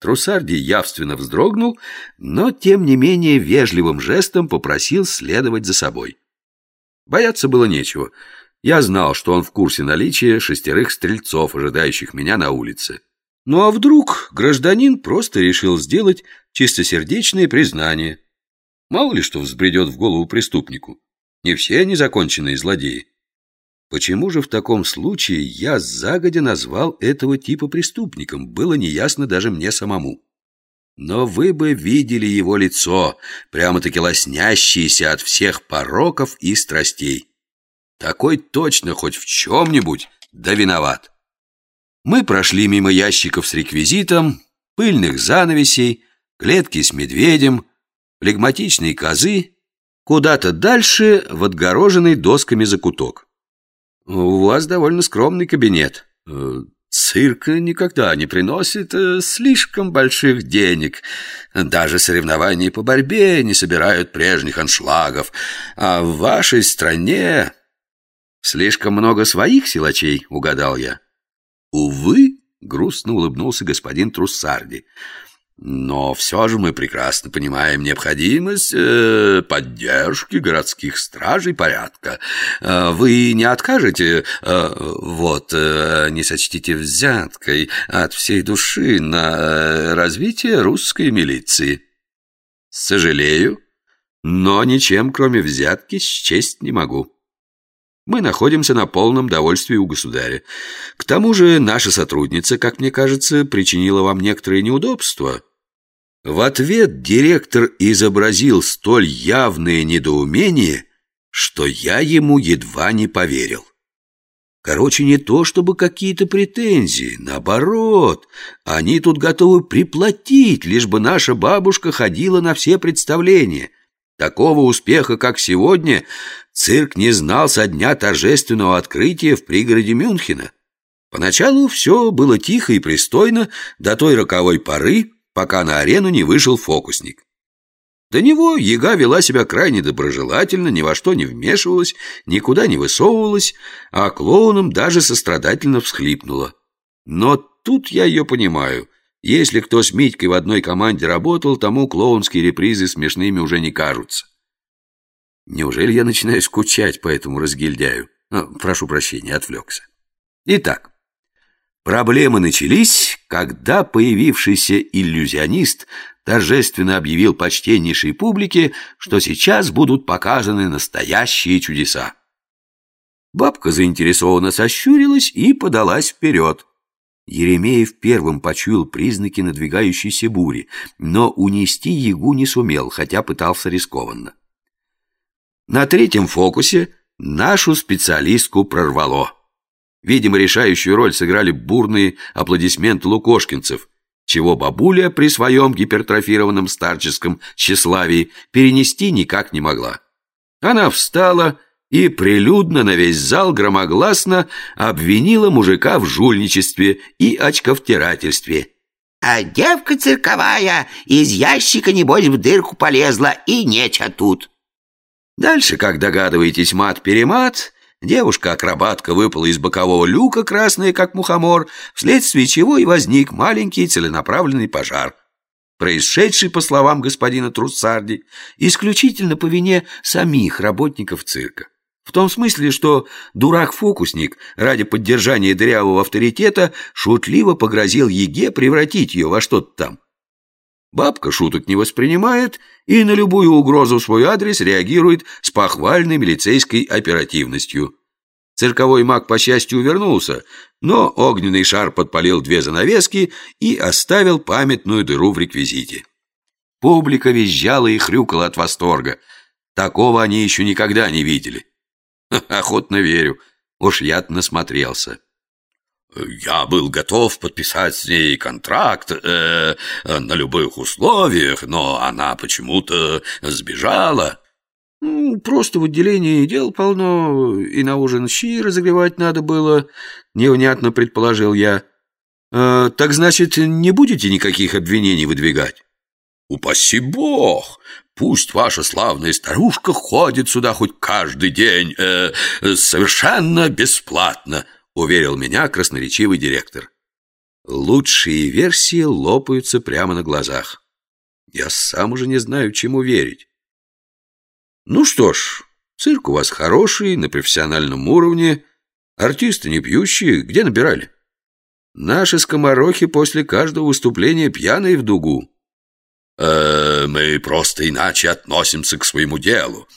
Трусарди явственно вздрогнул, но, тем не менее, вежливым жестом попросил следовать за собой. Бояться было нечего. Я знал, что он в курсе наличия шестерых стрельцов, ожидающих меня на улице. Ну а вдруг гражданин просто решил сделать чистосердечное признание? Мало ли что взбредет в голову преступнику. Не все они законченные злодеи. Почему же в таком случае я загодя назвал этого типа преступником, было неясно даже мне самому. Но вы бы видели его лицо, прямо-таки лоснящееся от всех пороков и страстей. Такой точно хоть в чем-нибудь да виноват. Мы прошли мимо ящиков с реквизитом, пыльных занавесей, клетки с медведем, флегматичной козы, куда-то дальше в отгороженный досками закуток. «У вас довольно скромный кабинет. Э, цирк никогда не приносит э, слишком больших денег. Даже соревнования по борьбе не собирают прежних аншлагов. А в вашей стране слишком много своих силачей, угадал я. Увы, грустно улыбнулся господин Труссарди. Но все же мы прекрасно понимаем необходимость э, поддержки городских стражей порядка. Э, вы не откажете, э, вот, э, не сочтите взяткой от всей души на э, развитие русской милиции. Сожалею, но ничем, кроме взятки, счесть не могу. Мы находимся на полном довольстве у государя. К тому же наша сотрудница, как мне кажется, причинила вам некоторые неудобства». В ответ директор изобразил столь явное недоумение, что я ему едва не поверил. Короче, не то чтобы какие-то претензии, наоборот, они тут готовы приплатить, лишь бы наша бабушка ходила на все представления. Такого успеха, как сегодня, цирк не знал со дня торжественного открытия в пригороде Мюнхена. Поначалу все было тихо и пристойно до той роковой поры, пока на арену не вышел фокусник. До него яга вела себя крайне доброжелательно, ни во что не вмешивалась, никуда не высовывалась, а клоуном даже сострадательно всхлипнула. Но тут я ее понимаю. Если кто с Митькой в одной команде работал, тому клоунские репризы смешными уже не кажутся. Неужели я начинаю скучать по этому разгильдяю? Ну, прошу прощения, отвлекся. Итак, Проблемы начались, когда появившийся иллюзионист торжественно объявил почтеннейшей публике, что сейчас будут показаны настоящие чудеса. Бабка заинтересованно сощурилась и подалась вперед. Еремеев первым почуял признаки надвигающейся бури, но унести ягу не сумел, хотя пытался рискованно. На третьем фокусе нашу специалистку прорвало. Видимо, решающую роль сыграли бурные аплодисменты лукошкинцев, чего бабуля при своем гипертрофированном старческом тщеславии перенести никак не могла. Она встала и прилюдно на весь зал громогласно обвинила мужика в жульничестве и очковтирательстве. «А девка цирковая из ящика, небось, в дырку полезла, и неча тут». Дальше, как догадываетесь, мат-перемат, Девушка-акробатка выпала из бокового люка, красная, как мухомор, вследствие чего и возник маленький целенаправленный пожар. Происшедший, по словам господина Труссарди, исключительно по вине самих работников цирка. В том смысле, что дурак-фокусник ради поддержания дырявого авторитета шутливо погрозил Еге превратить ее во что-то там. Бабка шуток не воспринимает и на любую угрозу в свой адрес реагирует с похвальной милицейской оперативностью. Цирковой маг, по счастью, увернулся, но огненный шар подпалил две занавески и оставил памятную дыру в реквизите. Публика визжала и хрюкала от восторга. Такого они еще никогда не видели. Охотно верю, уж я-то насмотрелся. Я был готов подписать с ней контракт э, на любых условиях, но она почему-то сбежала. Ну, просто в отделении дел полно, и на ужин щи разогревать надо было, невнятно предположил я. Э, так значит, не будете никаких обвинений выдвигать? Упаси бог! Пусть ваша славная старушка ходит сюда хоть каждый день, э, совершенно бесплатно, уверил меня красноречивый директор. Лучшие версии лопаются прямо на глазах. Я сам уже не знаю, чему верить. Ну что ж, цирк у вас хороший, на профессиональном уровне. Артисты не пьющие, где набирали? Наши скоморохи после каждого выступления пьяные в дугу. Э, мы просто иначе относимся к своему делу.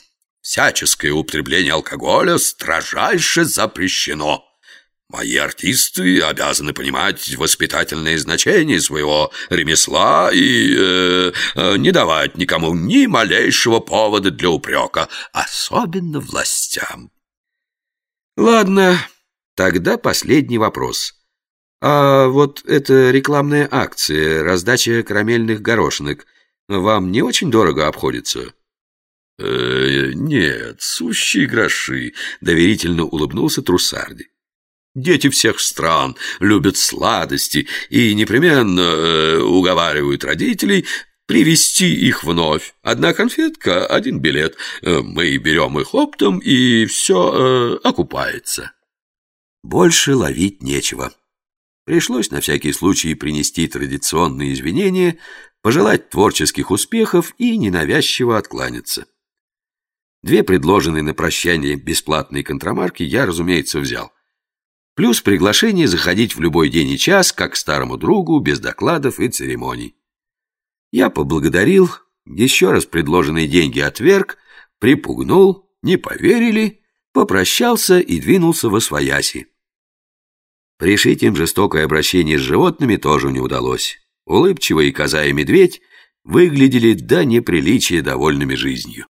Всяческое употребление алкоголя строжайше запрещено. Мои артисты обязаны понимать воспитательное значение своего ремесла и э, э, не давать никому ни малейшего повода для упрека, особенно властям. Ладно, тогда последний вопрос. А вот эта рекламная акция, раздача карамельных горошинок, вам не очень дорого обходится? «Э, «Нет, сущие гроши», — доверительно улыбнулся Трусарди. Дети всех стран любят сладости и непременно э, уговаривают родителей привести их вновь. Одна конфетка, один билет. Э, мы берем их оптом, и все э, окупается. Больше ловить нечего. Пришлось на всякий случай принести традиционные извинения, пожелать творческих успехов и ненавязчиво откланяться. Две предложенные на прощание бесплатные контрамарки я, разумеется, взял. Плюс приглашение заходить в любой день и час, как старому другу, без докладов и церемоний. Я поблагодарил, еще раз предложенные деньги отверг, припугнул, не поверили, попрощался и двинулся во свояси. Пришить им жестокое обращение с животными тоже не удалось. Улыбчивые коза и медведь выглядели до неприличия довольными жизнью.